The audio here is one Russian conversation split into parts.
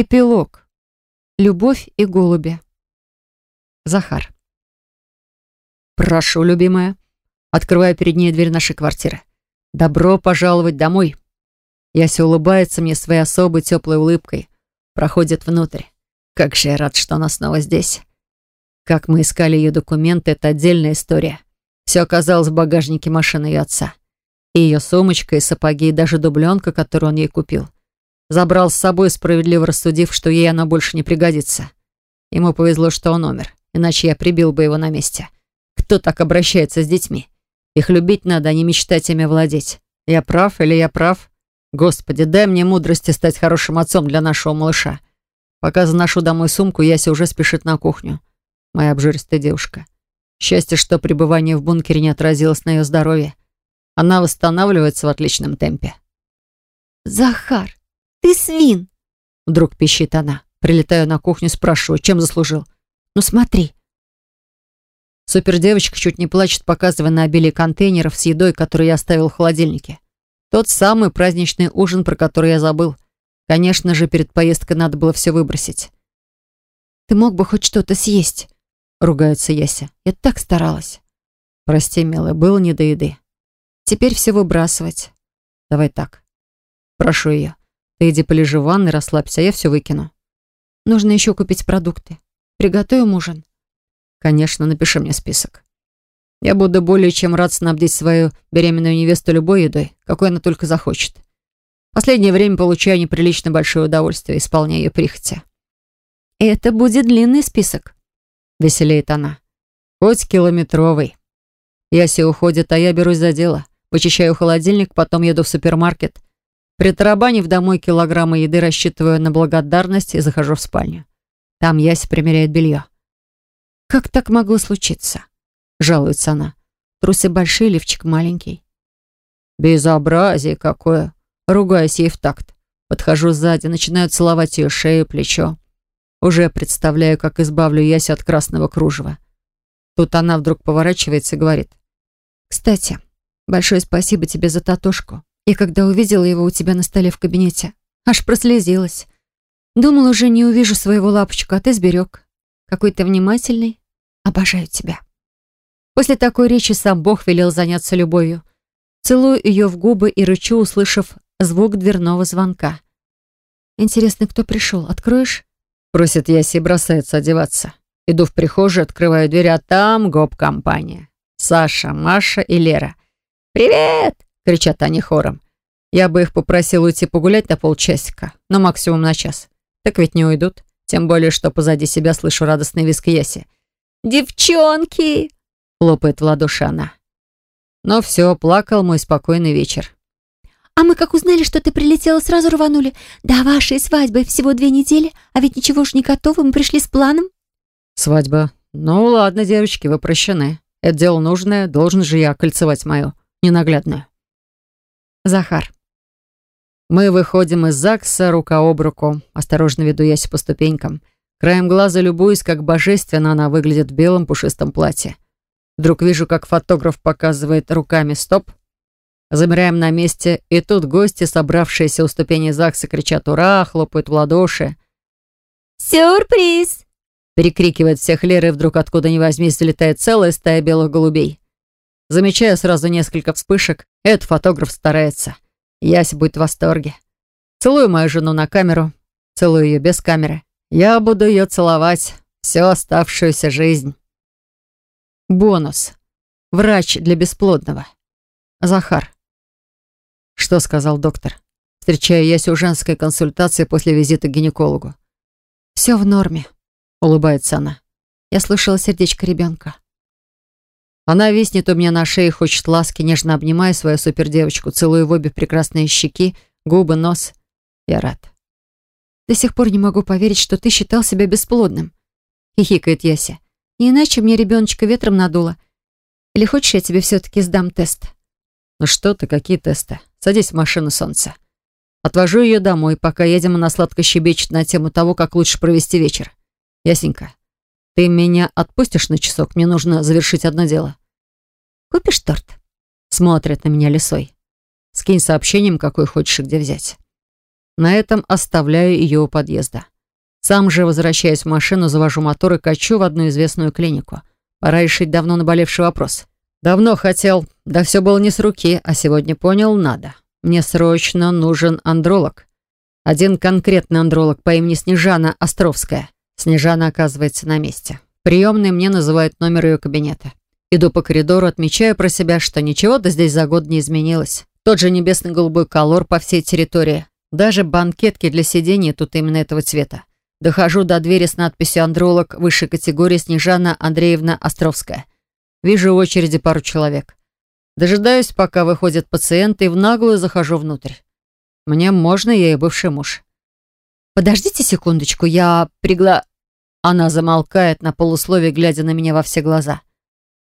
Эпилог. Любовь и голуби. Захар. «Прошу, любимая». Открываю перед ней дверь нашей квартиры. «Добро пожаловать домой». Яся улыбается мне своей особой теплой улыбкой. Проходит внутрь. Как же я рад, что она снова здесь. Как мы искали ее документы, это отдельная история. Все оказалось в багажнике машины ее отца. И ее сумочка, и сапоги, и даже дубленка, которую он ей купил. Забрал с собой, справедливо рассудив, что ей она больше не пригодится. Ему повезло, что он умер, иначе я прибил бы его на месте. Кто так обращается с детьми? Их любить надо, а не мечтать ими владеть. Я прав или я прав? Господи, дай мне мудрости стать хорошим отцом для нашего малыша. Пока заношу домой сумку, Яся уже спешит на кухню. Моя обжиристая девушка. Счастье, что пребывание в бункере не отразилось на ее здоровье. Она восстанавливается в отличном темпе. «Захар, ты свин!» Вдруг пищит она. Прилетаю на кухню, спрашиваю, чем заслужил. «Ну смотри». Супердевочка чуть не плачет, показывая на обилие контейнеров с едой, которую я оставил в холодильнике. Тот самый праздничный ужин, про который я забыл. Конечно же, перед поездкой надо было все выбросить. «Ты мог бы хоть что-то съесть», — ругается Яся. «Я так старалась». «Прости, милая, было не до еды». «Теперь все выбрасывать». «Давай так». Прошу ее. Ты иди полежи в ванной, расслабься, а я все выкину. Нужно еще купить продукты. Приготовим ужин. Конечно, напиши мне список. Я буду более чем рад снабдить свою беременную невесту любой едой, какой она только захочет. Последнее время получаю неприлично большое удовольствие, исполняя ее прихоти. «Это будет длинный список», — веселеет она. «Хоть километровый. Яся уходит, а я берусь за дело. Вычищаю холодильник, потом еду в супермаркет, Притарабанив домой килограммы еды, рассчитываю на благодарность и захожу в спальню. Там Яся примеряет белье. «Как так могло случиться?» — жалуется она. «Трусы большие, лифчик маленький». «Безобразие какое!» Ругаюсь ей в такт. Подхожу сзади, начинаю целовать ее шею, плечо. Уже представляю, как избавлю Ясю от красного кружева. Тут она вдруг поворачивается и говорит. «Кстати, большое спасибо тебе за татушку. И когда увидела его у тебя на столе в кабинете, аж прослезилась. Думала, уже не увижу своего лапочку, а ты сберег. Какой ты внимательный. Обожаю тебя. После такой речи сам Бог велел заняться любовью. Целую ее в губы и рычу, услышав звук дверного звонка. «Интересно, кто пришел? Откроешь?» Просит Яси и бросается одеваться. Иду в прихожую, открываю дверь, а там гоп-компания. Саша, Маша и Лера. «Привет!» Кричат они хором. Я бы их попросил уйти погулять на полчасика, но максимум на час. Так ведь не уйдут. Тем более, что позади себя слышу радостный визг Яси. «Девчонки!» — хлопает в ладоши она. Но все, плакал мой спокойный вечер. «А мы как узнали, что ты прилетела, сразу рванули. До вашей свадьбы всего две недели, а ведь ничего ж не готово, мы пришли с планом». «Свадьба? Ну ладно, девочки, вы прощены. Это дело нужное, должен же я кольцевать мою ненаглядную». Захар. Мы выходим из ЗАГСа рука об руку. Осторожно веду Ясю по ступенькам. Краем глаза любуюсь, как божественно она выглядит в белом пушистом платье. Вдруг вижу, как фотограф показывает руками «стоп». Замираем на месте, и тут гости, собравшиеся у ступени ЗАГСа, кричат «Ура!», хлопают в ладоши. «Сюрприз!» Перекрикивает всех Лера, и вдруг откуда ни возьмись залетает целая стая белых голубей. Замечаю сразу несколько вспышек. Этот фотограф старается. Яся будет в восторге. Целую мою жену на камеру. Целую ее без камеры. Я буду ее целовать всю оставшуюся жизнь. Бонус. Врач для бесплодного. Захар. Что сказал доктор? Встречаю Ясю у женской консультации после визита к гинекологу. «Все в норме», — улыбается она. Я слышала сердечко ребенка. Она виснет у меня на шее, хочет ласки, нежно обнимая свою супердевочку, целую в обе прекрасные щеки, губы, нос. Я рад. До сих пор не могу поверить, что ты считал себя бесплодным. Хихикает Яся. Не иначе мне ребеночка ветром надуло. Или хочешь, я тебе все-таки сдам тест? Ну что ты, какие тесты? Садись в машину, солнце. Отвожу ее домой, пока едем, она сладко щебечет на тему того, как лучше провести вечер. Ясенька, ты меня отпустишь на часок? Мне нужно завершить одно дело. Купишь торт? Смотрит на меня лисой. Скинь сообщением, какой хочешь и где взять. На этом оставляю ее у подъезда. Сам же, возвращаясь в машину, завожу мотор и качу в одну известную клинику. Пора решить давно наболевший вопрос. Давно хотел, да все было не с руки, а сегодня понял, надо. Мне срочно нужен андролог. Один конкретный андролог по имени Снежана Островская. Снежана оказывается на месте. Приемный мне называют номер ее кабинета. Иду по коридору, отмечаю про себя, что ничего-то здесь за год не изменилось. Тот же небесно-голубой колор по всей территории. Даже банкетки для сидения тут именно этого цвета. Дохожу до двери с надписью «Андролог высшей категории Снежана Андреевна Островская». Вижу в очереди пару человек. Дожидаюсь, пока выходят пациенты, и в наглую захожу внутрь. Мне можно, я и бывший муж. «Подождите секундочку, я пригла...» Она замолкает на полусловие, глядя на меня во все глаза.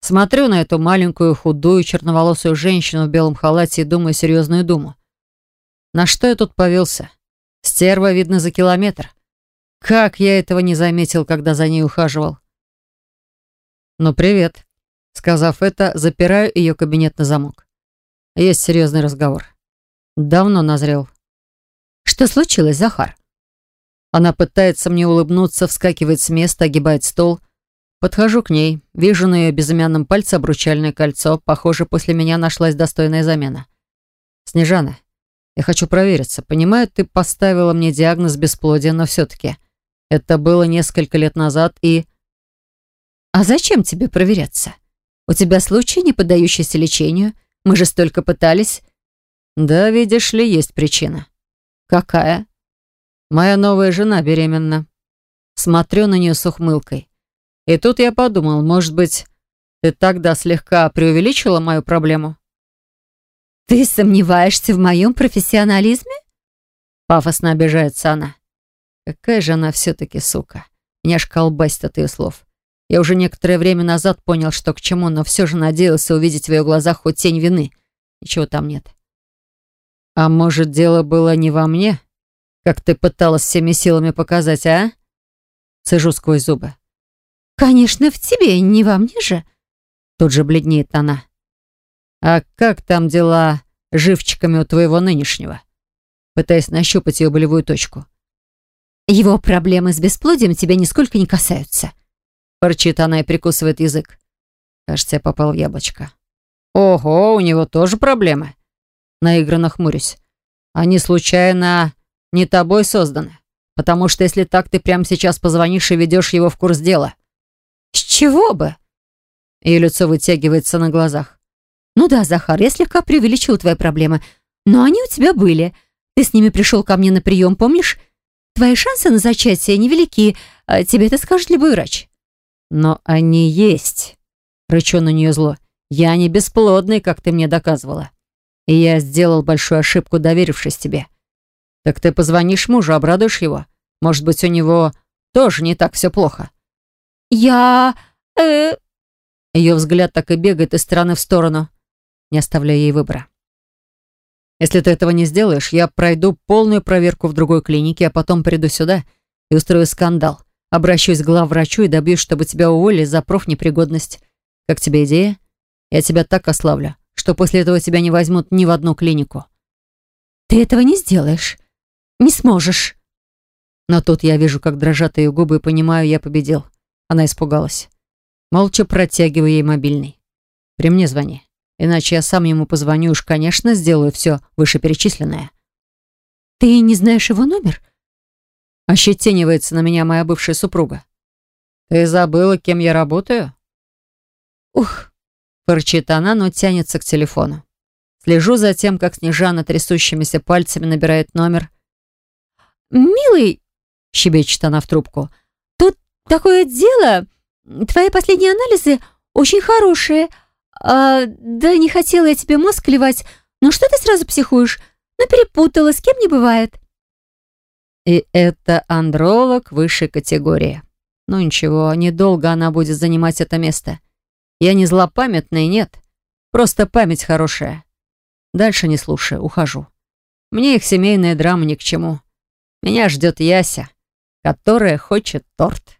Смотрю на эту маленькую, худую, черноволосую женщину в белом халате и думаю серьезную думу. На что я тут повелся? Стерва видно за километр. Как я этого не заметил, когда за ней ухаживал? «Ну, привет». Сказав это, запираю ее кабинет на замок. Есть серьезный разговор. Давно назрел. «Что случилось, Захар?» Она пытается мне улыбнуться, вскакивает с места, огибает стол. Подхожу к ней, вижу на ее безымянном пальце обручальное кольцо. Похоже, после меня нашлась достойная замена. «Снежана, я хочу провериться. Понимаю, ты поставила мне диагноз бесплодия, но все-таки...» Это было несколько лет назад и... А зачем тебе проверяться? У тебя случай, не поддающийся лечению. Мы же столько пытались. Да, видишь ли, есть причина. Какая? Моя новая жена беременна. Смотрю на нее с ухмылкой. И тут я подумал, может быть, ты тогда слегка преувеличила мою проблему? Ты сомневаешься в моем профессионализме? Пафосно обижается она. Какая же она все-таки сука. Меня аж колбасит от ее слов. Я уже некоторое время назад понял, что к чему, но все же надеялся увидеть в ее глазах хоть тень вины. Ничего там нет. А может, дело было не во мне? Как ты пыталась всеми силами показать, а? Цежу сквозь зубы. Конечно, в тебе, не во мне же. Тут же бледнеет она. А как там дела живчиками у твоего нынешнего? Пытаясь нащупать ее болевую точку. Его проблемы с бесплодием тебя нисколько не касаются. Порчит она и прикусывает язык. Кажется, я попал в яблочко. Ого, у него тоже проблемы. Наигранно хмурюсь. Они случайно не тобой созданы. Потому что если так, ты прямо сейчас позвонишь и ведешь его в курс дела. С чего бы? Ее лицо вытягивается на глазах. Ну да, Захар, я слегка преувеличил твои проблемы, но они у тебя были. Ты с ними пришел ко мне на прием, помнишь? Твои шансы на зачатие невелики, а тебе это скажет любой врач». «Но они есть», — рычу на нее зло. «Я не бесплодный, как ты мне доказывала. И я сделал большую ошибку, доверившись тебе. Так ты позвонишь мужу, обрадуешь его? Может быть, у него тоже не так все плохо?» «Я... э...» Ее взгляд так и бегает из стороны в сторону, не оставляя ей выбора. Если ты этого не сделаешь, я пройду полную проверку в другой клинике, а потом приду сюда и устрою скандал. Обращусь к главврачу и добьюсь, чтобы тебя уволили за профнепригодность. Как тебе идея? Я тебя так ославлю, что после этого тебя не возьмут ни в одну клинику. Ты этого не сделаешь. Не сможешь. Но тут я вижу, как дрожат ее губы и понимаю, я победил. Она испугалась. Молча протягиваю ей мобильный. При мне звони. Иначе я сам ему позвоню уж, конечно, сделаю все вышеперечисленное. «Ты не знаешь его номер?» Ощетинивается на меня моя бывшая супруга. «Ты забыла, кем я работаю?» «Ух!» — фырчит она, но тянется к телефону. Слежу за тем, как Снежана трясущимися пальцами набирает номер. «Милый!» — щебечет она в трубку. «Тут такое дело. Твои последние анализы очень хорошие. А, да не хотела я тебе мозг клевать. Ну что ты сразу психуешь? Ну перепутала, с кем не бывает. И это андролог высшей категории. Ну ничего, недолго она будет занимать это место. Я не злопамятный, нет. Просто память хорошая. Дальше не слушаю, ухожу. Мне их семейная драма ни к чему. Меня ждет Яся, которая хочет торт.